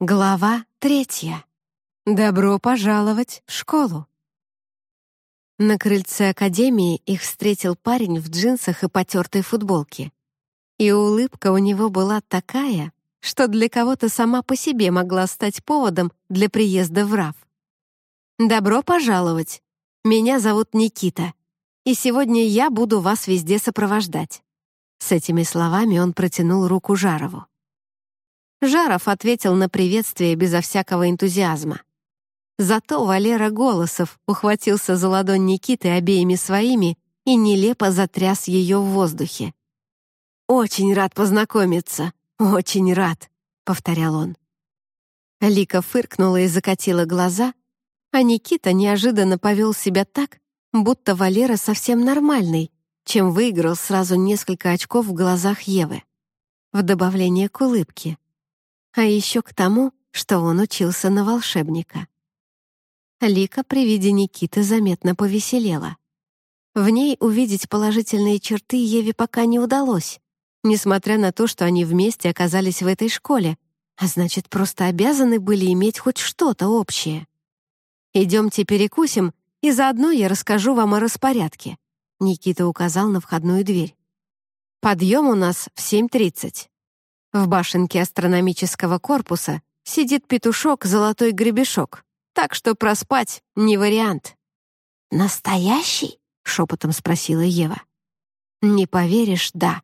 Глава третья. Добро пожаловать в школу. На крыльце академии их встретил парень в джинсах и потертой футболке. И улыбка у него была такая, что для кого-то сама по себе могла стать поводом для приезда в РАФ. «Добро пожаловать! Меня зовут Никита, и сегодня я буду вас везде сопровождать». С этими словами он протянул руку Жарову. Жаров ответил на приветствие безо всякого энтузиазма. Зато Валера Голосов ухватился за ладонь Никиты обеими своими и нелепо затряс ее в воздухе. «Очень рад познакомиться, очень рад», — повторял он. Лика фыркнула и закатила глаза, а Никита неожиданно повел себя так, будто Валера совсем нормальный, чем выиграл сразу несколько очков в глазах Евы. В добавление к улыбке а еще к тому, что он учился на волшебника. Лика при виде Никиты заметно повеселела. В ней увидеть положительные черты Еве пока не удалось, несмотря на то, что они вместе оказались в этой школе, а значит, просто обязаны были иметь хоть что-то общее. «Идемте перекусим, и заодно я расскажу вам о распорядке», Никита указал на входную дверь. «Подъем у нас в 7.30. В башенке астрономического корпуса сидит петушок «Золотой гребешок», так что проспать не вариант. «Настоящий?» — шепотом спросила Ева. «Не поверишь, да.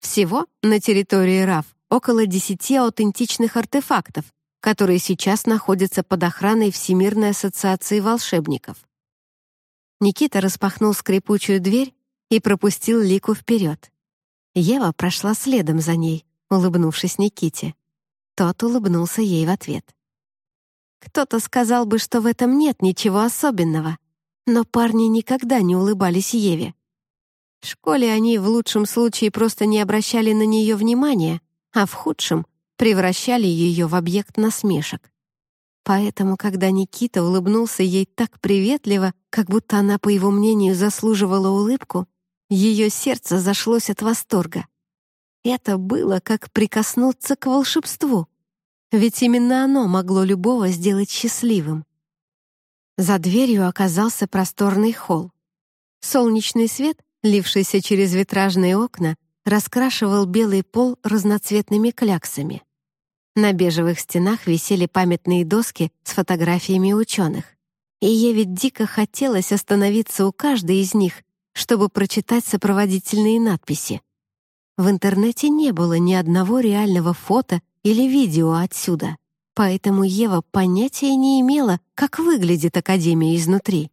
Всего на территории РАФ около десяти аутентичных артефактов, которые сейчас находятся под охраной Всемирной ассоциации волшебников». Никита распахнул скрипучую дверь и пропустил Лику вперед. Ева прошла следом за ней, улыбнувшись Никите. Тот улыбнулся ей в ответ. Кто-то сказал бы, что в этом нет ничего особенного, но парни никогда не улыбались Еве. В школе они в лучшем случае просто не обращали на нее внимания, а в худшем превращали ее в объект насмешек. Поэтому, когда Никита улыбнулся ей так приветливо, как будто она, по его мнению, заслуживала улыбку, ее сердце зашлось от восторга. Это было как прикоснуться к волшебству. Ведь именно оно могло любого сделать счастливым. За дверью оказался просторный холл. Солнечный свет, лившийся через витражные окна, раскрашивал белый пол разноцветными кляксами. На бежевых стенах висели памятные доски с фотографиями ученых. И ей ведь дико хотелось остановиться у каждой из них, чтобы прочитать сопроводительные надписи. В интернете не было ни одного реального фото или видео отсюда, поэтому Ева понятия не имела, как выглядит Академия изнутри.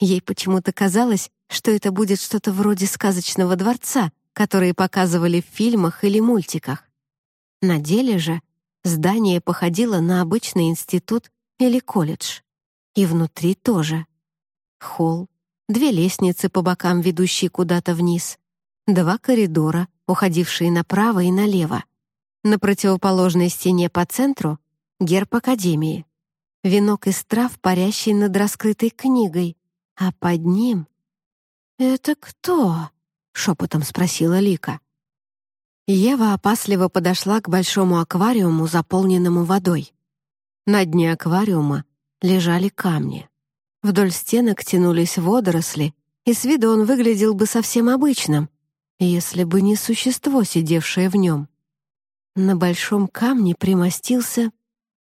Ей почему-то казалось, что это будет что-то вроде сказочного дворца, которые показывали в фильмах или мультиках. На деле же здание походило на обычный институт или колледж. И внутри тоже. Холл, две лестницы по бокам, ведущие куда-то вниз, два коридора, уходившие направо и налево. На противоположной стене по центру — герб Академии. Венок из трав, парящий над раскрытой книгой, а под ним... «Это кто?» — шепотом спросила Лика. Ева опасливо подошла к большому аквариуму, заполненному водой. На дне аквариума лежали камни. Вдоль стенок тянулись водоросли, и с виду он выглядел бы совсем обычным, если бы не существо, сидевшее в нем. На большом камне примостился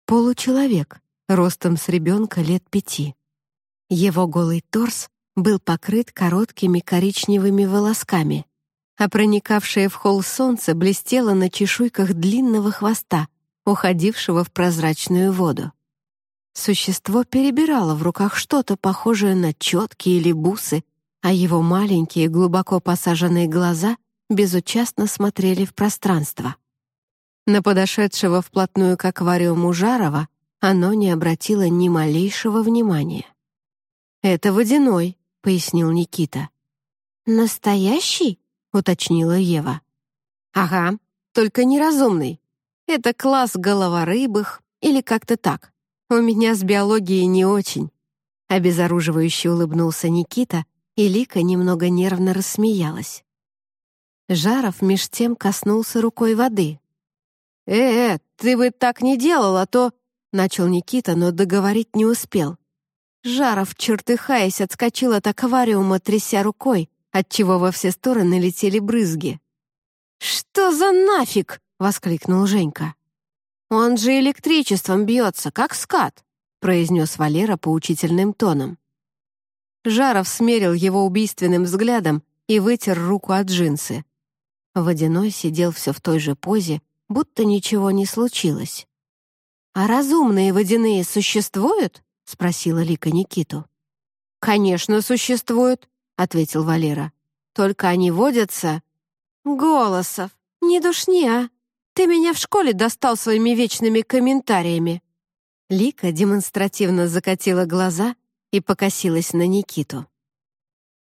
получеловек, ростом с ребенка лет пяти. Его голый торс был покрыт короткими коричневыми волосками, а проникавшее в холл солнце блестело на чешуйках длинного хвоста, уходившего в прозрачную воду. Существо перебирало в руках что-то похожее на четки или бусы, а его маленькие, глубоко посаженные глаза безучастно смотрели в пространство. На подошедшего вплотную к аквариуму Жарова оно не обратило ни малейшего внимания. «Это водяной», — пояснил Никита. «Настоящий?» — уточнила Ева. «Ага, только неразумный. Это класс головорыбых или как-то так. У меня с биологией не очень». Обезоруживающе улыбнулся Никита, и Лика немного нервно рассмеялась. Жаров меж тем коснулся рукой воды. «Э, ты бы так не делал, а то...» — начал Никита, но договорить не успел. Жаров, чертыхаясь, отскочил от аквариума, тряся рукой, отчего во все стороны летели брызги. «Что за нафиг?» — воскликнул Женька. «Он же электричеством бьется, как скат», — произнес Валера поучительным тоном. Жаров смерил его убийственным взглядом и вытер руку от джинсы. Водяной сидел все в той же позе, будто ничего не случилось. «А разумные водяные существуют?» — спросила Лика Никиту. «Конечно, существуют», — ответил Валера. «Только они водятся...» «Голосов, не душни, а! Ты меня в школе достал своими вечными комментариями!» Лика демонстративно закатила глаза и покосилась на Никиту.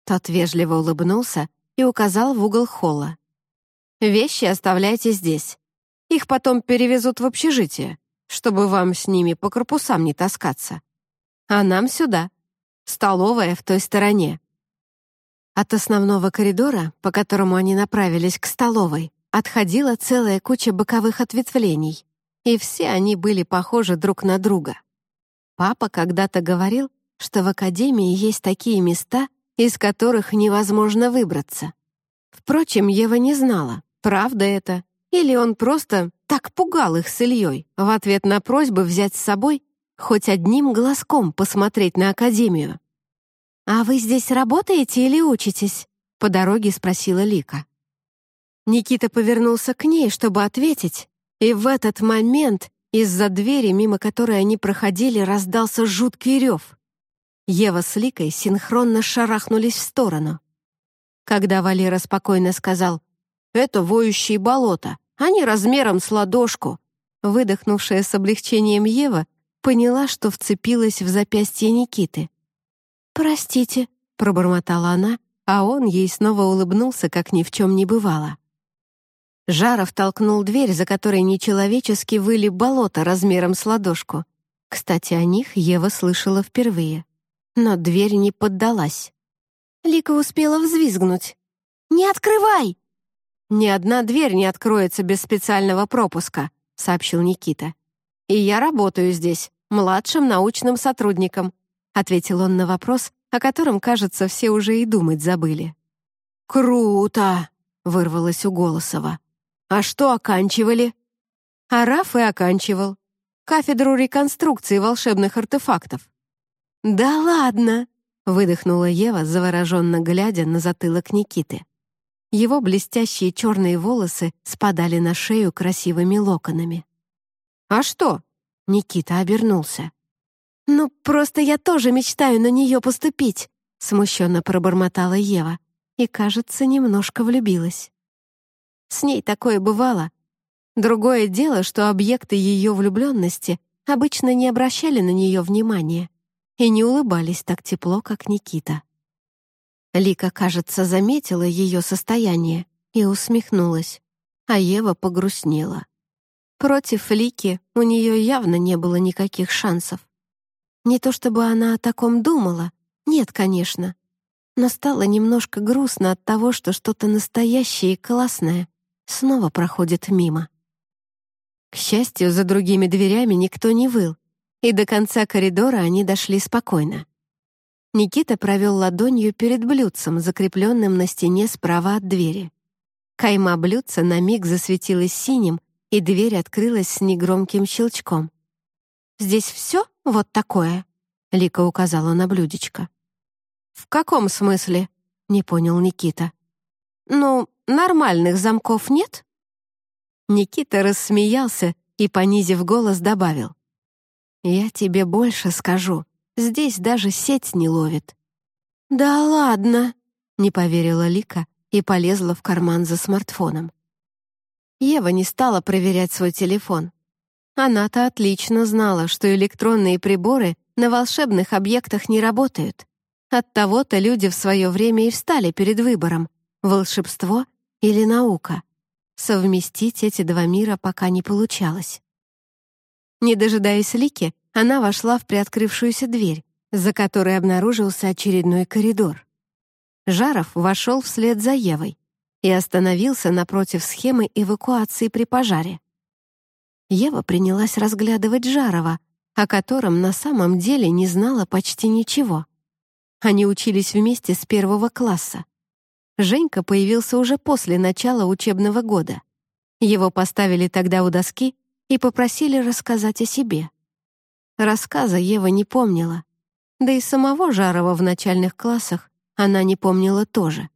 Тот вежливо улыбнулся и указал в угол холла. «Вещи оставляйте здесь. Их потом перевезут в общежитие, чтобы вам с ними по корпусам не таскаться. А нам сюда. Столовая в той стороне». От основного коридора, по которому они направились к столовой, отходила целая куча боковых ответвлений, и все они были похожи друг на друга. Папа когда-то говорил, что в академии есть такие места, из которых невозможно выбраться. Впрочем, Ева не знала, правда это, или он просто так пугал их с Ильей в ответ на просьбы взять с собой хоть одним глазком посмотреть на академию. «А вы здесь работаете или учитесь?» — по дороге спросила Лика. Никита повернулся к ней, чтобы ответить, и в этот момент из-за двери, мимо которой они проходили, раздался жуткий рев. Ева с Ликой синхронно шарахнулись в сторону. Когда Валера спокойно сказал «Это воющие болота, они размером с ладошку», выдохнувшая с облегчением Ева поняла, что вцепилась в запястье Никиты. «Простите», — пробормотала она, а он ей снова улыбнулся, как ни в чем не бывало. Жаров толкнул дверь, за которой нечеловечески выли болото размером с ладошку. Кстати, о них Ева слышала впервые. Но дверь не поддалась. Лика успела взвизгнуть. «Не открывай!» «Ни одна дверь не откроется без специального пропуска», — сообщил Никита. «И я работаю здесь, младшим научным сотрудником. — ответил он на вопрос, о котором, кажется, все уже и думать забыли. «Круто!» — вырвалось у Голосова. «А что оканчивали?» А Раф и оканчивал. Кафедру реконструкции волшебных артефактов. «Да ладно!» — выдохнула Ева, завороженно глядя на затылок Никиты. Его блестящие черные волосы спадали на шею красивыми локонами. «А что?» — Никита обернулся. «Ну, просто я тоже мечтаю на нее поступить», — смущенно пробормотала Ева и, кажется, немножко влюбилась. С ней такое бывало. Другое дело, что объекты ее влюбленности обычно не обращали на нее внимания и не улыбались так тепло, как Никита. Лика, кажется, заметила ее состояние и усмехнулась, а Ева погрустнела. Против Лики у нее явно не было никаких шансов. Не то чтобы она о таком думала, нет, конечно, но стало немножко грустно от того, что что-то настоящее и классное снова проходит мимо. К счастью, за другими дверями никто не выл, и до конца коридора они дошли спокойно. Никита провел ладонью перед блюдцем, закрепленным на стене справа от двери. Кайма блюдца на миг засветилась синим, и дверь открылась с негромким щелчком. «Здесь все вот такое?» — Лика указала на блюдечко. «В каком смысле?» — не понял Никита. «Ну, нормальных замков нет?» Никита рассмеялся и, понизив голос, добавил. «Я тебе больше скажу. Здесь даже сеть не ловит». «Да ладно!» — не поверила Лика и полезла в карман за смартфоном. Ева не стала проверять свой телефон. Она-то отлично знала, что электронные приборы на волшебных объектах не работают. Оттого-то люди в свое время и встали перед выбором — волшебство или наука. Совместить эти два мира пока не получалось. Не дожидаясь Лики, она вошла в приоткрывшуюся дверь, за которой обнаружился очередной коридор. Жаров вошел вслед за Евой и остановился напротив схемы эвакуации при пожаре. Ева принялась разглядывать Жарова, о котором на самом деле не знала почти ничего. Они учились вместе с первого класса. Женька появился уже после начала учебного года. Его поставили тогда у доски и попросили рассказать о себе. Рассказа Ева не помнила. Да и самого Жарова в начальных классах она не помнила тоже.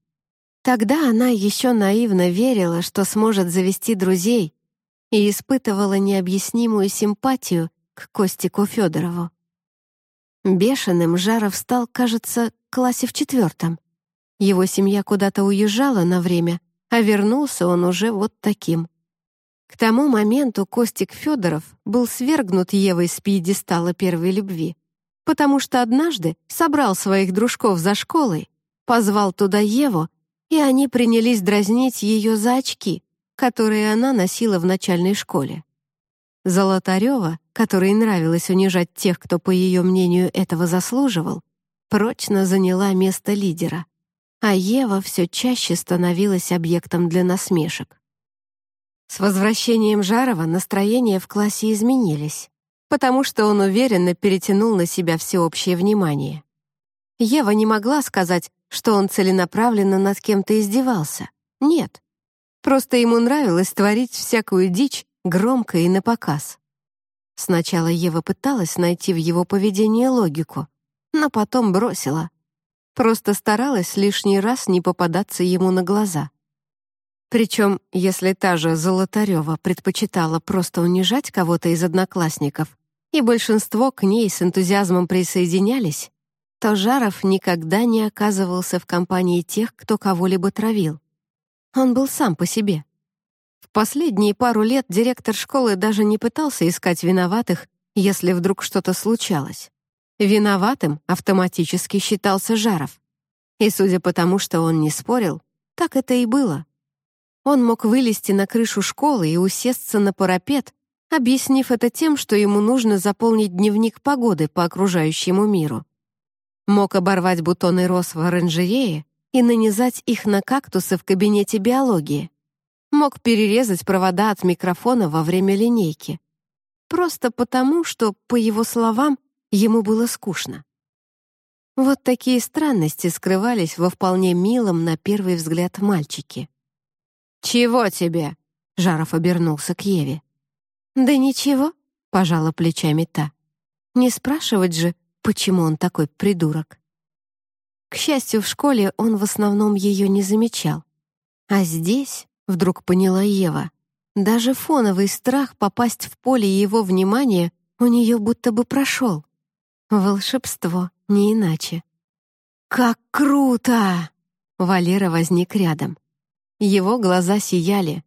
Тогда она еще наивно верила, что сможет завести друзей и испытывала необъяснимую симпатию к Костику Федорову. Бешеным Жаров стал, кажется, в классе в четвертом. Его семья куда-то уезжала на время, а вернулся он уже вот таким. К тому моменту Костик Федоров был свергнут Евой с пьедестала первой любви, потому что однажды собрал своих дружков за школой, позвал туда Еву, и они принялись дразнить ее за очки, которые она носила в начальной школе. Золотарева, которой нравилось унижать тех, кто, по ее мнению, этого заслуживал, прочно заняла место лидера, а Ева все чаще становилась объектом для насмешек. С возвращением Жарова настроения в классе изменились, потому что он уверенно перетянул на себя всеобщее внимание. Ева не могла сказать, что он целенаправленно над кем-то издевался. Нет. Просто ему нравилось творить всякую дичь громко и напоказ. Сначала Ева пыталась найти в его поведении логику, но потом бросила. Просто старалась лишний раз не попадаться ему на глаза. Причем, если та же Золотарева предпочитала просто унижать кого-то из одноклассников, и большинство к ней с энтузиазмом присоединялись, то Жаров никогда не оказывался в компании тех, кто кого-либо травил. Он был сам по себе. В последние пару лет директор школы даже не пытался искать виноватых, если вдруг что-то случалось. Виноватым автоматически считался Жаров. И судя по тому, что он не спорил, так это и было. Он мог вылезти на крышу школы и усесться на парапет, объяснив это тем, что ему нужно заполнить дневник погоды по окружающему миру. Мог оборвать бутоны роз в оранжерее и нанизать их на кактусы в кабинете биологии. Мог перерезать провода от микрофона во время линейки. Просто потому, что, по его словам, ему было скучно. Вот такие странности скрывались во вполне милом на первый взгляд мальчике. «Чего тебе?» — Жаров обернулся к Еве. «Да ничего», — пожала плечами та. «Не спрашивать же, почему он такой придурок». К счастью, в школе он в основном ее не замечал. А здесь, вдруг поняла Ева, даже фоновый страх попасть в поле его внимания у нее будто бы прошел. Волшебство, не иначе. «Как круто!» Валера возник рядом. Его глаза сияли.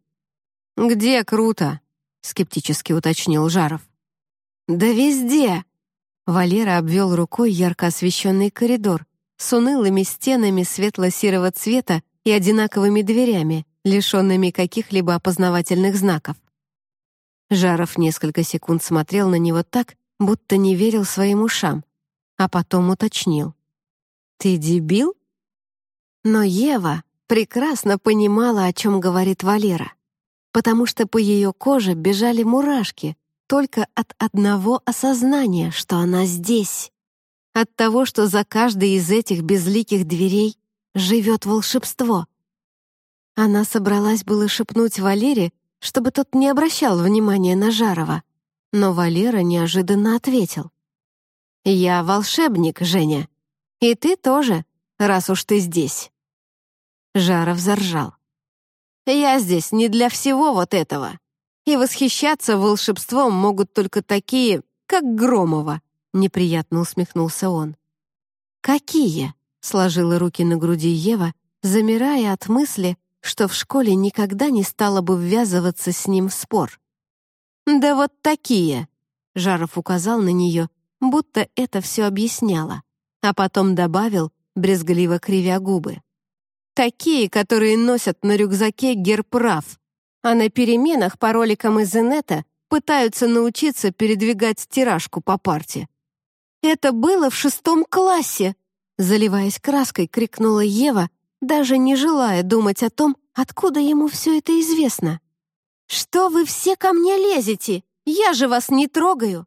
«Где круто?» — скептически уточнил Жаров. «Да везде!» Валера обвел рукой ярко освещенный коридор с унылыми стенами светло-серого цвета и одинаковыми дверями, лишенными каких-либо опознавательных знаков. Жаров несколько секунд смотрел на него так, будто не верил своим ушам, а потом уточнил. «Ты дебил?» Но Ева, прекрасно понимала, о чем говорит Валера, потому что по ее коже бежали мурашки только от одного осознания, что она здесь, от того, что за каждой из этих безликих дверей живет волшебство. Она собралась было шепнуть Валере, чтобы тот не обращал внимания на Жарова, но Валера неожиданно ответил. «Я волшебник, Женя, и ты тоже, раз уж ты здесь». Жаров заржал. «Я здесь не для всего вот этого. И восхищаться волшебством могут только такие, как Громова», — неприятно усмехнулся он. «Какие?» — сложила руки на груди Ева, замирая от мысли, что в школе никогда не стала бы ввязываться с ним в спор. «Да вот такие!» — Жаров указал на нее, будто это все объясняло, а потом добавил, брезгливо кривя губы. Такие, которые носят на рюкзаке герб РАФ, а на переменах по роликам из инета пытаются научиться передвигать стиражку по парте. «Это было в шестом классе!» Заливаясь краской, крикнула Ева, даже не желая думать о том, откуда ему все это известно. «Что вы все ко мне лезете? Я же вас не трогаю.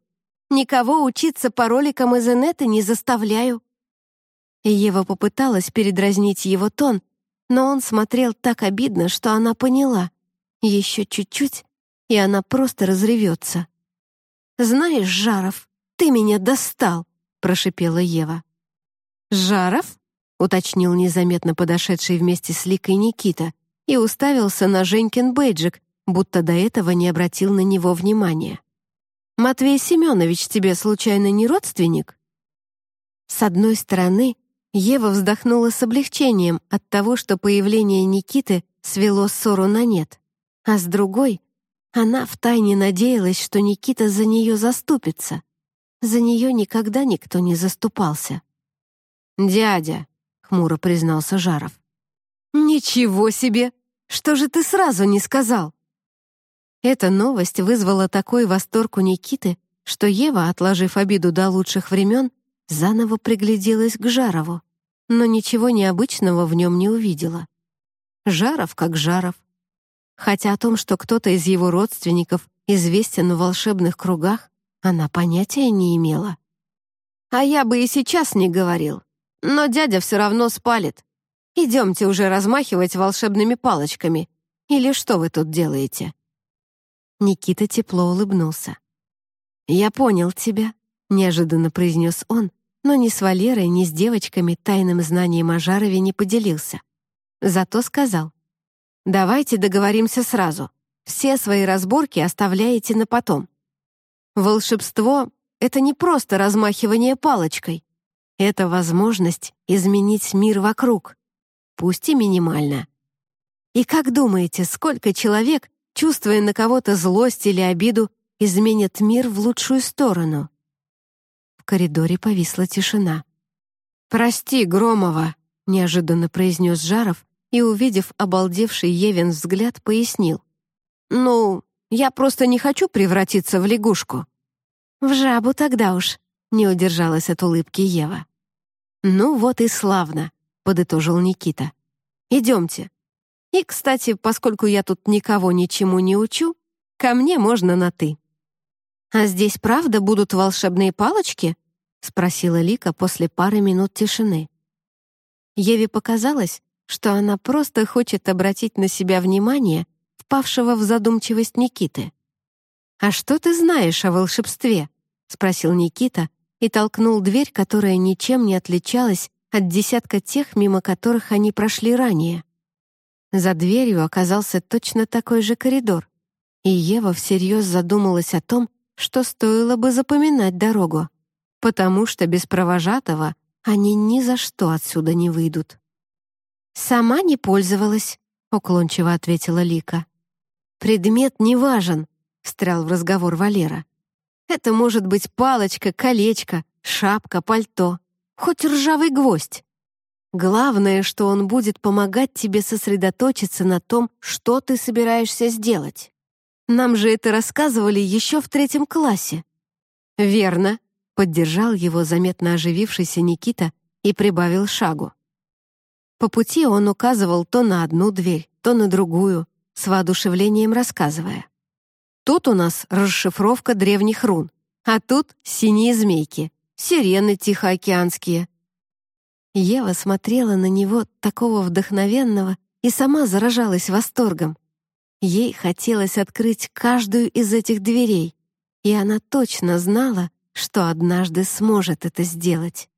Никого учиться пароликам из инета не заставляю». Ева попыталась передразнить его тон, но он смотрел так обидно, что она поняла. Еще чуть-чуть, и она просто разревется. «Знаешь, Жаров, ты меня достал!» — прошипела Ева. «Жаров?» — уточнил незаметно подошедший вместе с Ликой Никита и уставился на Женькин бейджик, будто до этого не обратил на него внимания. «Матвей Семенович тебе случайно не родственник?» С одной стороны, Ева вздохнула с облегчением от того, что появление Никиты свело ссору на нет, а с другой она втайне надеялась, что Никита за нее заступится. За нее никогда никто не заступался. «Дядя», — хмуро признался Жаров. «Ничего себе! Что же ты сразу не сказал?» Эта новость вызвала такой восторг у Никиты, что Ева, отложив обиду до лучших времен, заново пригляделась к Жарову, но ничего необычного в нем не увидела. Жаров как Жаров, хотя о том, что кто-то из его родственников известен в волшебных кругах, она понятия не имела. «А я бы и сейчас не говорил, но дядя все равно спалит. Идемте уже размахивать волшебными палочками. Или что вы тут делаете?» Никита тепло улыбнулся. «Я понял тебя», — неожиданно произнес он, но ни с Валерой, ни с девочками тайным знанием о Жарове не поделился. Зато сказал, Давайте договоримся сразу. Все свои разборки оставляете на потом. Волшебство — это не просто размахивание палочкой. Это возможность изменить мир вокруг, пусть и минимально. И как думаете, сколько человек, чувствуя на кого-то злость или обиду, изменят мир в лучшую сторону? В коридоре повисла тишина. «Прости, Громова», — неожиданно произнес Жаров, и, увидев обалдевший Евин взгляд, пояснил. «Ну, я просто не хочу превратиться в лягушку». «В жабу тогда уж», — не удержалась от улыбки Ева. «Ну вот и славно», — подытожил Никита. «Идемте. И, кстати, поскольку я тут никого ничему не учу, ко мне можно на «ты». «А здесь правда будут волшебные палочки?» — спросила Лика после пары минут тишины. Еве показалось, что она просто хочет обратить на себя внимание впавшего в задумчивость Никиты. «А что ты знаешь о волшебстве?» — спросил Никита и толкнул дверь, которая ничем не отличалась от десятка тех, мимо которых они прошли ранее. За дверью оказался точно такой же коридор, и Ева всерьез задумалась о том, что стоило бы запоминать дорогу, потому что без провожатого они ни за что отсюда не выйдут. «Сама не пользовалась», — уклончиво ответила Лика. «Предмет не важен», — встрял в разговор Валера. «Это может быть палочка, колечко, шапка, пальто, хоть ржавый гвоздь. Главное, что он будет помогать тебе сосредоточиться на том, что ты собираешься сделать. Нам же это рассказывали еще в третьем классе». «Верно», — поддержал его заметно оживившийся Никита и прибавил шагу. По пути он указывал то на одну дверь, то на другую, с воодушевлением рассказывая. Тут у нас расшифровка древних рун, а тут синие змейки, сирены тихоокеанские. Ева смотрела на него такого вдохновенного и сама заражалась восторгом. Ей хотелось открыть каждую из этих дверей, и она точно знала, что однажды сможет это сделать.